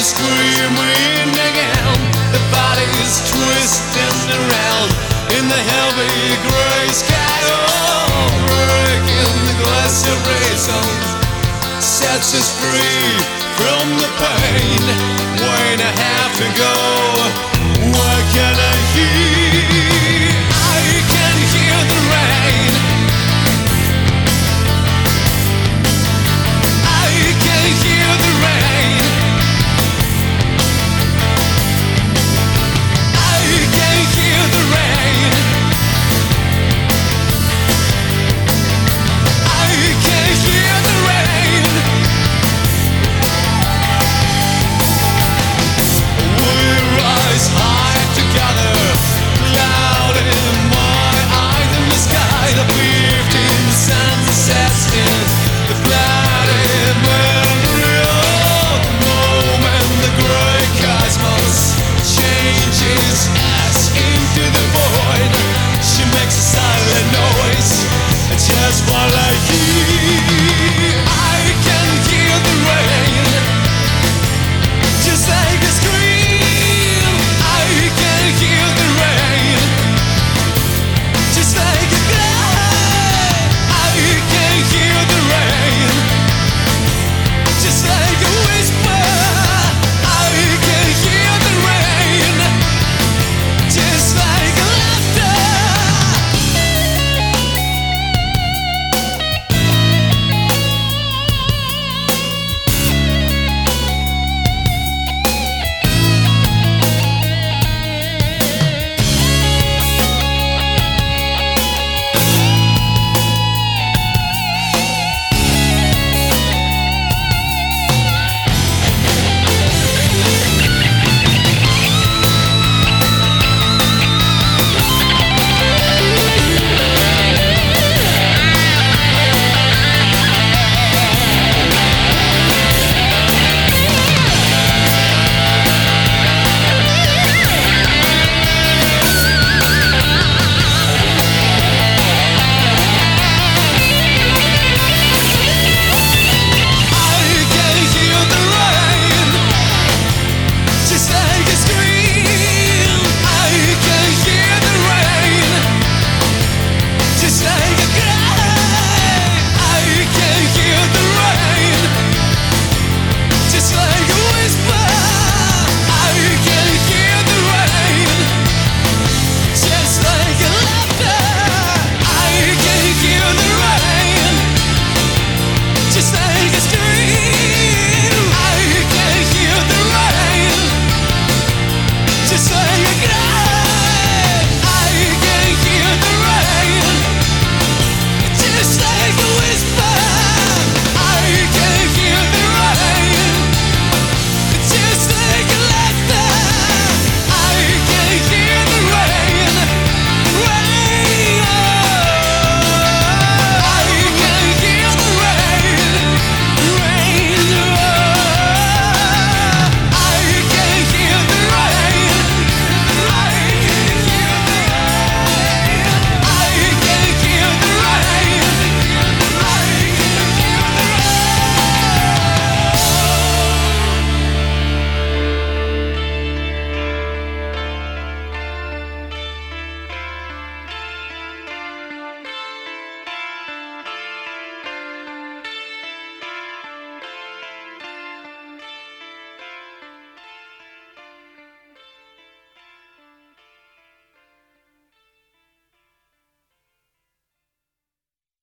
screaming again. The body's twisting around in the heavy gray sky. Oh, breaking the glass of sets us free from the pain. When I have to go, what can I hear? ασφαλαγή